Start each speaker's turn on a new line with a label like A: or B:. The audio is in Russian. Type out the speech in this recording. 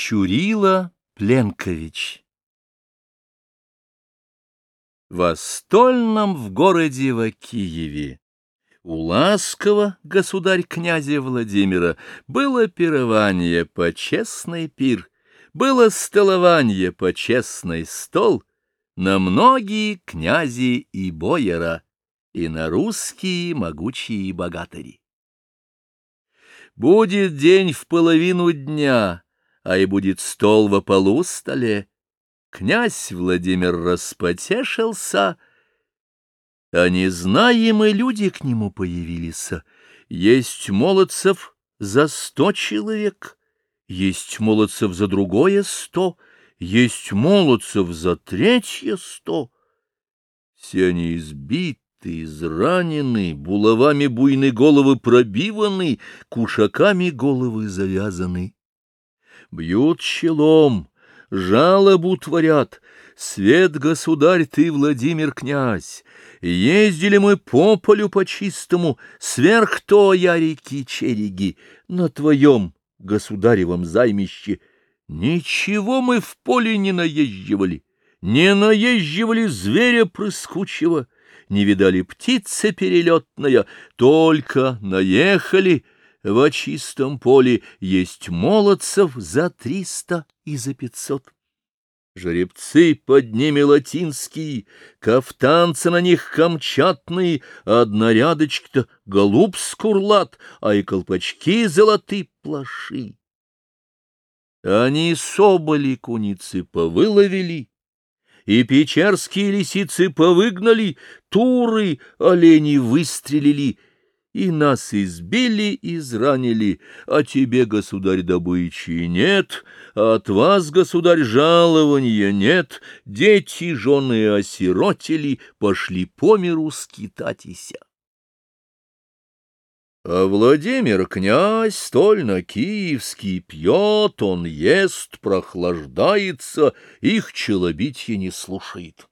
A: Чурила Пленкович В стольном в городе в Киеве у Ласкова, государь князя Владимира, было пирование по честный пир, было столование по честный стол на многие князи и бояра, и на русские могучие богатыри. Будет день в половину дня — а и будет стол во полу столе. Князь Владимир распотешился, а незнаемые люди к нему появились. Есть молодцев за сто человек, есть молодцев за другое сто, есть молодцев за третье сто. Все они избиты, изранены, булавами буйны головы пробиваны, кушаками головы завязаны бьют челом, жалобу творят. Свет, государь, ты, Владимир князь, ездили мы по полю по чистому, сверх то я реки Череги, на твоем государевом займище. Ничего мы в поле не наезживали, не наезживали зверя прыскучего, не видали птицы перелетная, только наехали — в чистом поле есть молодцев за триста и за пятьсот. Жеребцы под ними латинские, кафтанцы на них камчатные, однорядочки-то голуб скурлат, а и колпачки золоты плаши. Они соболи куницы повыловили, и печерские лисицы повыгнали, туры олени выстрелили, и нас избили, изранили, а тебе, государь, добычи нет, а от вас, государь, жалования нет, дети, жены осиротели, пошли по миру скитатися. А Владимир князь стольно киевский пьет, он ест, прохлаждается, их челобитье не слушает.